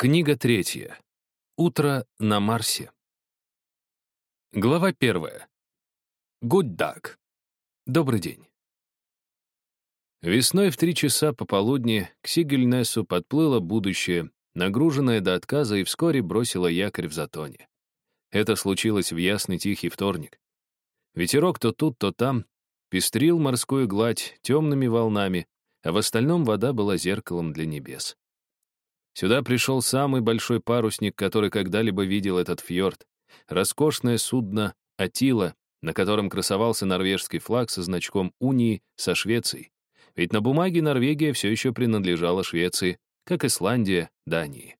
Книга третья. Утро на Марсе. Глава первая. Good Duck. Добрый день. Весной в три часа пополудни к Сигельнесу подплыло будущее, нагруженное до отказа и вскоре бросило якорь в затоне. Это случилось в ясный тихий вторник. Ветерок то тут, то там пестрил морскую гладь темными волнами, а в остальном вода была зеркалом для небес. Сюда пришел самый большой парусник, который когда-либо видел этот фьорд. Роскошное судно «Атила», на котором красовался норвежский флаг со значком унии со Швецией. Ведь на бумаге Норвегия все еще принадлежала Швеции, как Исландия, Дании.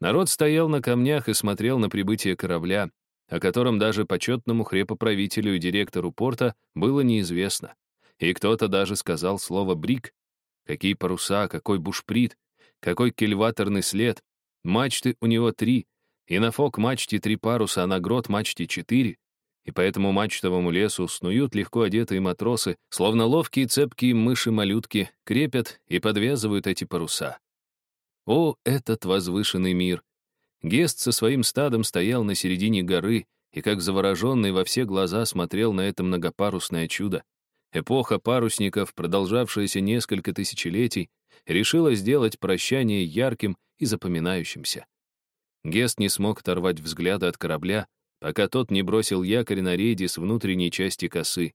Народ стоял на камнях и смотрел на прибытие корабля, о котором даже почетному хрепоправителю и директору порта было неизвестно. И кто-то даже сказал слово «брик». Какие паруса, какой бушприт, какой кильваторный след. Мачты у него три, и на фок мачте три паруса, а на грот мачте четыре. И по этому мачтовому лесу снуют легко одетые матросы, словно ловкие цепкие мыши-малютки, крепят и подвязывают эти паруса. О, этот возвышенный мир! Гест со своим стадом стоял на середине горы и, как завороженный во все глаза, смотрел на это многопарусное чудо. Эпоха парусников, продолжавшаяся несколько тысячелетий, решила сделать прощание ярким и запоминающимся. Гест не смог оторвать взгляда от корабля, пока тот не бросил якорь на рейде с внутренней части косы.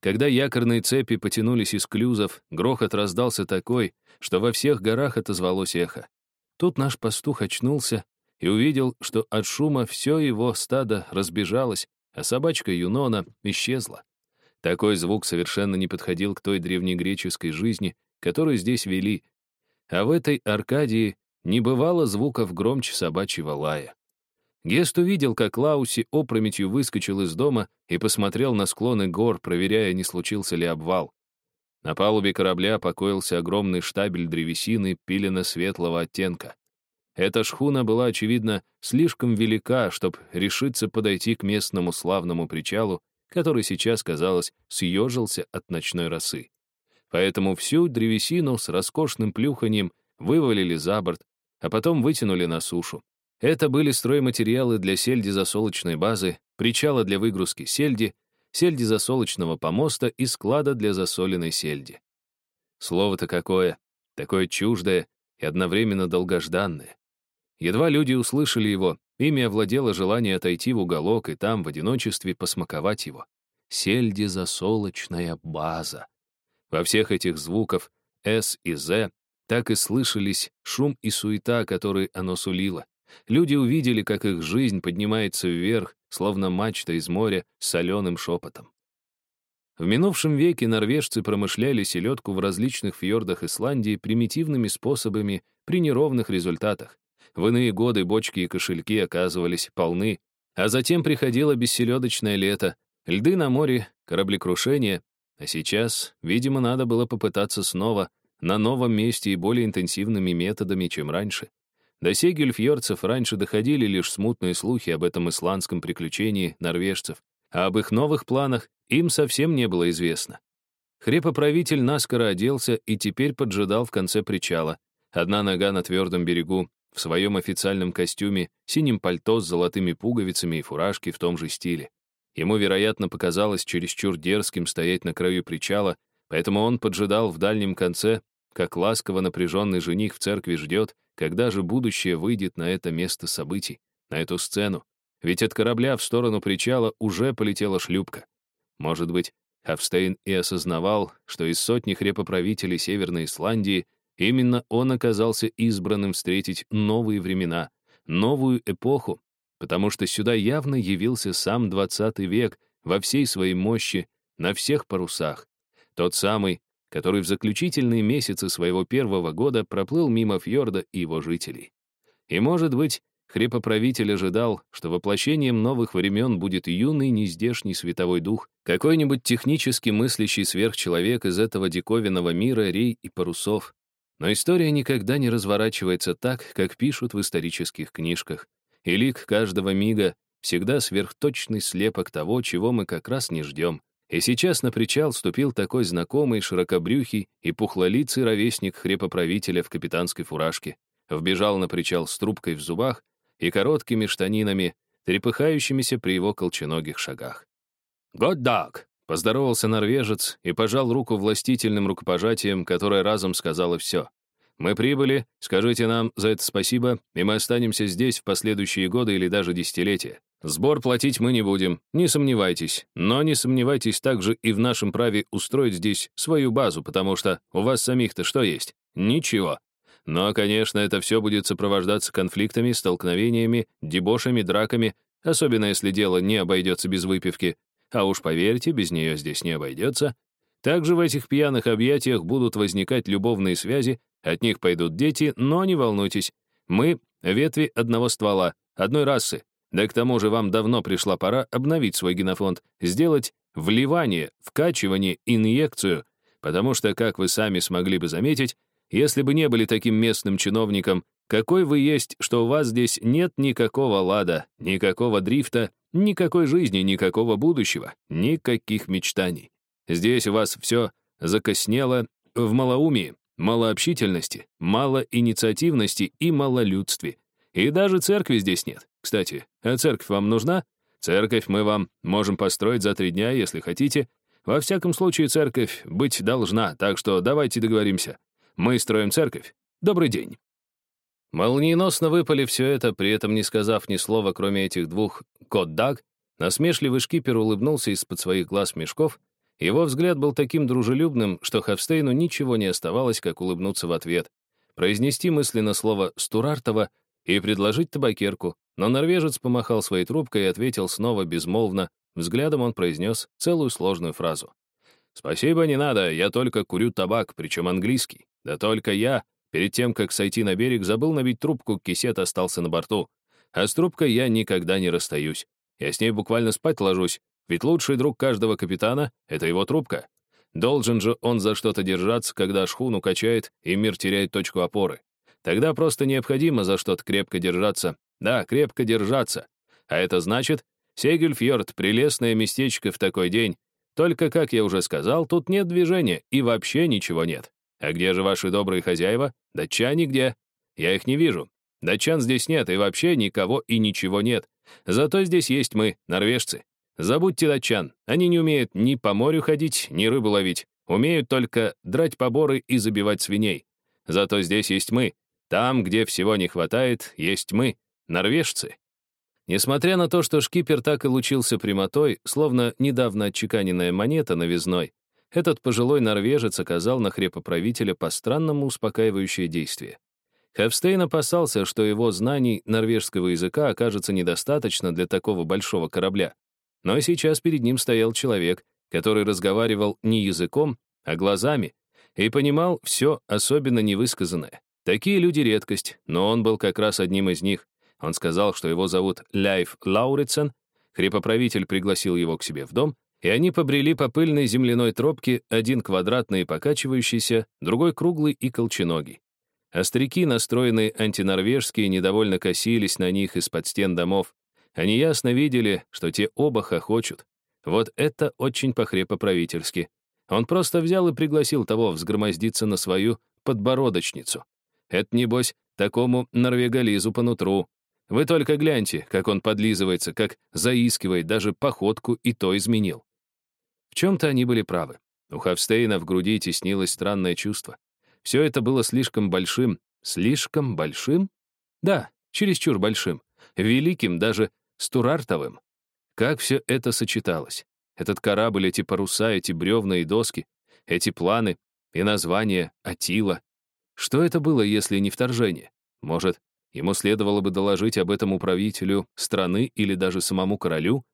Когда якорные цепи потянулись из клюзов, грохот раздался такой, что во всех горах отозвалось эхо. Тут наш пастух очнулся и увидел, что от шума все его стадо разбежалось, а собачка Юнона исчезла. Такой звук совершенно не подходил к той древнегреческой жизни, которую здесь вели, а в этой Аркадии не бывало звуков громче собачьего лая. Гест увидел, как Лауси опрометью выскочил из дома и посмотрел на склоны гор, проверяя, не случился ли обвал. На палубе корабля покоился огромный штабель древесины пилено-светлого оттенка. Эта шхуна была, очевидно, слишком велика, чтобы решиться подойти к местному славному причалу, который сейчас, казалось, съежился от ночной росы. Поэтому всю древесину с роскошным плюханием вывалили за борт, а потом вытянули на сушу. Это были стройматериалы для сельди-засолочной базы, причала для выгрузки сельди, сельди-засолочного помоста и склада для засоленной сельди. Слово-то какое, такое чуждое и одновременно долгожданное. Едва люди услышали его, ими овладело желание отойти в уголок и там в одиночестве посмаковать его. Сельди-засолочная база. Во всех этих звуков «С» и «З» так и слышались шум и суета, которые оно сулило. Люди увидели, как их жизнь поднимается вверх, словно мачта из моря с соленым шепотом. В минувшем веке норвежцы промышляли селедку в различных фьордах Исландии примитивными способами при неровных результатах. В иные годы бочки и кошельки оказывались полны, а затем приходило бесселедочное лето, льды на море, кораблекрушение, а сейчас, видимо, надо было попытаться снова, на новом месте и более интенсивными методами, чем раньше. До сегельфьорцев раньше доходили лишь смутные слухи об этом исландском приключении норвежцев, а об их новых планах им совсем не было известно. Хрепоправитель наскоро оделся и теперь поджидал в конце причала. Одна нога на твердом берегу, в своем официальном костюме, синим пальто с золотыми пуговицами и фуражки в том же стиле. Ему, вероятно, показалось чересчур дерзким стоять на краю причала, поэтому он поджидал в дальнем конце, как ласково напряженный жених в церкви ждет, когда же будущее выйдет на это место событий, на эту сцену. Ведь от корабля в сторону причала уже полетела шлюпка. Может быть, Хавстейн и осознавал, что из сотни хрепоправителей Северной Исландии именно он оказался избранным встретить новые времена, новую эпоху, потому что сюда явно явился сам 20 век во всей своей мощи, на всех парусах. Тот самый, который в заключительные месяцы своего первого года проплыл мимо фьорда и его жителей. И, может быть, хрепоправитель ожидал, что воплощением новых времен будет юный нездешний световой дух, какой-нибудь технически мыслящий сверхчеловек из этого диковинного мира рей и парусов. Но история никогда не разворачивается так, как пишут в исторических книжках и лик каждого мига всегда сверхточный слепок того, чего мы как раз не ждем. И сейчас на причал ступил такой знакомый широкобрюхий и пухлолицый ровесник хрепоправителя в капитанской фуражке. вбежал на причал с трубкой в зубах и короткими штанинами, трепыхающимися при его колченогих шагах. «Год даг!» — поздоровался норвежец и пожал руку властительным рукопожатием, которое разом сказала все. «Мы прибыли, скажите нам за это спасибо, и мы останемся здесь в последующие годы или даже десятилетия. Сбор платить мы не будем, не сомневайтесь. Но не сомневайтесь также и в нашем праве устроить здесь свою базу, потому что у вас самих-то что есть? Ничего. Но, конечно, это все будет сопровождаться конфликтами, столкновениями, дебошами, драками, особенно если дело не обойдется без выпивки. А уж поверьте, без нее здесь не обойдется. Также в этих пьяных объятиях будут возникать любовные связи, от них пойдут дети, но не волнуйтесь. Мы — ветви одного ствола, одной расы, да к тому же вам давно пришла пора обновить свой генофонд, сделать вливание, вкачивание, инъекцию, потому что, как вы сами смогли бы заметить, если бы не были таким местным чиновником, какой вы есть, что у вас здесь нет никакого лада, никакого дрифта, никакой жизни, никакого будущего, никаких мечтаний. Здесь у вас все закоснело в малоумии, малообщительности, малоинициативности и малолюдстве. И даже церкви здесь нет. Кстати, а церковь вам нужна? Церковь мы вам можем построить за три дня, если хотите. Во всяком случае, церковь быть должна, так что давайте договоримся. Мы строим церковь. Добрый день». Молниеносно выпали все это, при этом не сказав ни слова, кроме этих двух «кот-даг», насмешливый шкипер улыбнулся из-под своих глаз мешков. Его взгляд был таким дружелюбным, что Хавстейну ничего не оставалось, как улыбнуться в ответ. Произнести мысленно слово «Стурартова» и предложить табакерку, но норвежец помахал своей трубкой и ответил снова безмолвно. Взглядом он произнес целую сложную фразу. «Спасибо, не надо, я только курю табак, причем английский. Да только я, перед тем, как сойти на берег, забыл набить трубку, кисет остался на борту. А с трубкой я никогда не расстаюсь. Я с ней буквально спать ложусь, ведь лучший друг каждого капитана — это его трубка. Должен же он за что-то держаться, когда шхуну качает и мир теряет точку опоры. Тогда просто необходимо за что-то крепко держаться. Да, крепко держаться. А это значит, Сегельфьорд — прелестное местечко в такой день. Только, как я уже сказал, тут нет движения и вообще ничего нет. А где же ваши добрые хозяева? Датчане где? Я их не вижу. Датчан здесь нет, и вообще никого и ничего нет. Зато здесь есть мы, норвежцы. Забудьте датчан. Они не умеют ни по морю ходить, ни рыбу ловить. Умеют только драть поборы и забивать свиней. Зато здесь есть мы. Там, где всего не хватает, есть мы, норвежцы. Несмотря на то, что шкипер так и лучился прямотой, словно недавно отчеканенная монета новизной, этот пожилой норвежец оказал на хрепоправителя по-странному успокаивающее действие. Хефстейн опасался, что его знаний норвежского языка окажется недостаточно для такого большого корабля. Но сейчас перед ним стоял человек, который разговаривал не языком, а глазами, и понимал все особенно невысказанное. Такие люди — редкость, но он был как раз одним из них. Он сказал, что его зовут Ляйф Лауритсен. Хрепоправитель пригласил его к себе в дом, и они побрели по пыльной земляной тропке, один квадратный и покачивающийся, другой круглый и колченогий. Остряки, настроенные антинорвежские, недовольно косились на них из-под стен домов. Они ясно видели, что те оба хохочут. Вот это очень по-хрепоправительски. Он просто взял и пригласил того взгромоздиться на свою подбородочницу. Это, небось, такому норвеголизу по нутру. Вы только гляньте, как он подлизывается, как заискивает, даже походку и то изменил. В чем-то они были правы. У Хавстейна в груди теснилось странное чувство. Все это было слишком большим. Слишком большим? Да, чересчур большим. Великим, даже стурартовым. Как все это сочеталось? Этот корабль, эти паруса, эти бревна и доски, эти планы и название Атила, что это было, если не вторжение? Может, ему следовало бы доложить об этом управителю страны или даже самому королю?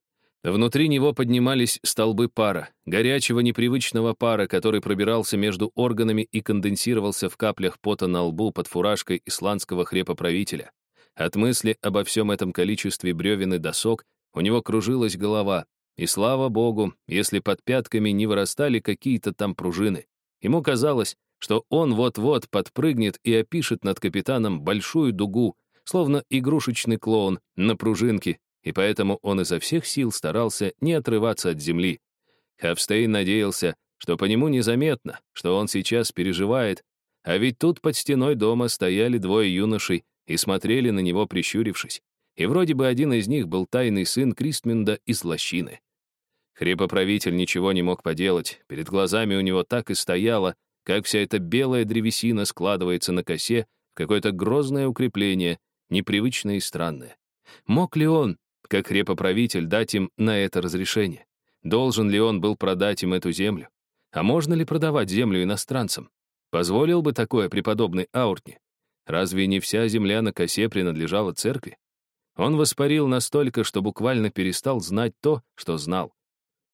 Внутри него поднимались столбы пара, горячего непривычного пара, который пробирался между органами и конденсировался в каплях пота на лбу под фуражкой исландского хрепоправителя. От мысли обо всем этом количестве бревен и досок у него кружилась голова, и слава богу, если под пятками не вырастали какие-то там пружины. Ему казалось, что он вот-вот подпрыгнет и опишет над капитаном большую дугу, словно игрушечный клоун на пружинке, и поэтому он изо всех сил старался не отрываться от земли. Хавстейн надеялся, что по нему незаметно, что он сейчас переживает, А ведь тут под стеной дома стояли двое юношей и смотрели на него, прищурившись. И вроде бы один из них был тайный сын Кристминда из лощины. Хрепоправитель ничего не мог поделать, перед глазами у него так и стояло, как вся эта белая древесина складывается на косе в какое-то грозное укрепление, непривычное и странное. Мог ли он, как хрепоправитель, дать им на это разрешение? Должен ли он был продать им эту землю? А можно ли продавать землю иностранцам? Позволил бы такое преподобный Ауртни? Разве не вся земля на косе принадлежала церкви? Он воспарил настолько, что буквально перестал знать то, что знал.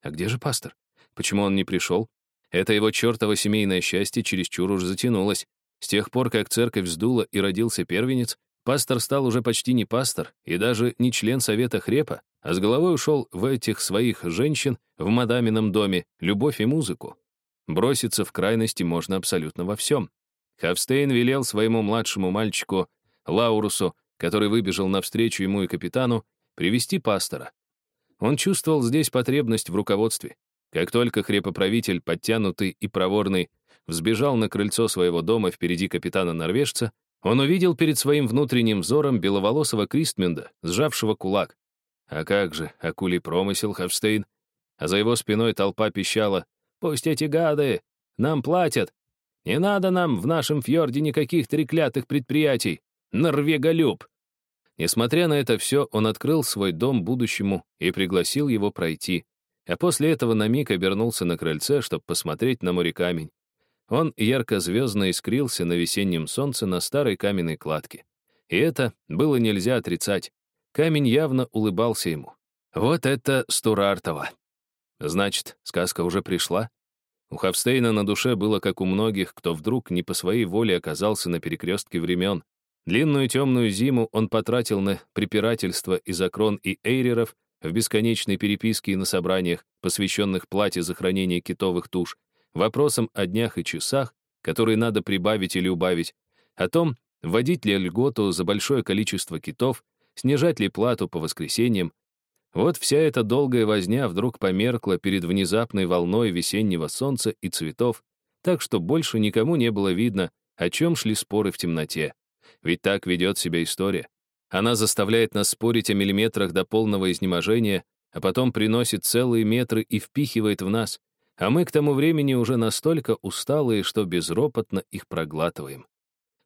А где же пастор? Почему он не пришел? Это его чертово семейное счастье чересчур уж затянулось. С тех пор, как церковь сдула и родился первенец, пастор стал уже почти не пастор и даже не член совета хрепа, а с головой ушел в этих своих женщин в мадамином доме, любовь и музыку. Броситься в крайности можно абсолютно во всем. Хавстейн велел своему младшему мальчику, Лаурусу, который выбежал навстречу ему и капитану, привести пастора. Он чувствовал здесь потребность в руководстве. Как только хрепоправитель, подтянутый и проворный, взбежал на крыльцо своего дома впереди капитана-норвежца, он увидел перед своим внутренним взором беловолосого Кристменда, сжавшего кулак. А как же, акулий промысел, Хавстейн? А за его спиной толпа пищала. «Пусть эти гады! Нам платят! Не надо нам в нашем фьорде никаких треклятых предприятий! Норвеголюб!» Несмотря на это все, он открыл свой дом будущему и пригласил его пройти. А после этого на миг обернулся на крыльце, чтобы посмотреть на море-камень. Он ярко-звездно искрился на весеннем солнце на старой каменной кладке. И это было нельзя отрицать. Камень явно улыбался ему. Вот это Стурартова. Значит, сказка уже пришла? У Хавстейна на душе было как у многих, кто вдруг не по своей воле оказался на перекрестке времен. Длинную темную зиму он потратил на препирательство из окрон и эйреров в бесконечной переписке и на собраниях, посвященных плате за хранение китовых туш, вопросам о днях и часах, которые надо прибавить или убавить, о том, вводить ли льготу за большое количество китов, снижать ли плату по воскресеньям. Вот вся эта долгая возня вдруг померкла перед внезапной волной весеннего солнца и цветов, так что больше никому не было видно, о чем шли споры в темноте. Ведь так ведет себя история. Она заставляет нас спорить о миллиметрах до полного изнеможения, а потом приносит целые метры и впихивает в нас, а мы к тому времени уже настолько усталые, что безропотно их проглатываем.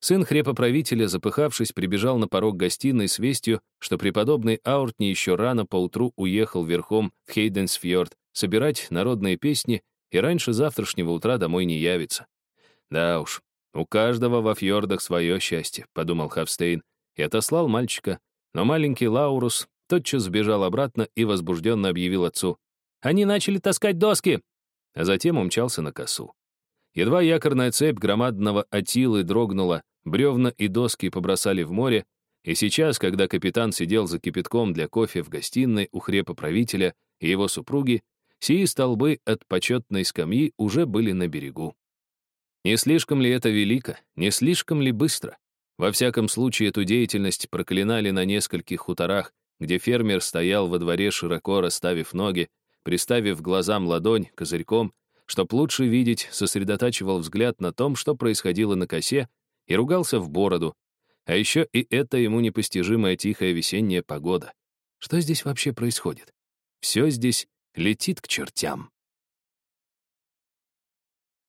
Сын хрепоправителя, запыхавшись, прибежал на порог гостиной с вестью, что преподобный Ауртни еще рано поутру уехал верхом в Хейденсфьорд собирать народные песни и раньше завтрашнего утра домой не явится. Да уж, «У каждого во фьордах свое счастье», — подумал Хавстейн, и отослал мальчика. Но маленький Лаурус тотчас сбежал обратно и возбужденно объявил отцу. «Они начали таскать доски!» А затем умчался на косу. Едва якорная цепь громадного Атилы дрогнула, бревна и доски побросали в море, и сейчас, когда капитан сидел за кипятком для кофе в гостиной у хрепа правителя и его супруги, сии столбы от почетной скамьи уже были на берегу. Не слишком ли это велико? Не слишком ли быстро? Во всяком случае, эту деятельность проклинали на нескольких хуторах, где фермер стоял во дворе, широко расставив ноги, приставив глазам ладонь козырьком, чтоб лучше видеть, сосредотачивал взгляд на том, что происходило на косе, и ругался в бороду. А еще и это ему непостижимая тихая весенняя погода. Что здесь вообще происходит? Все здесь летит к чертям.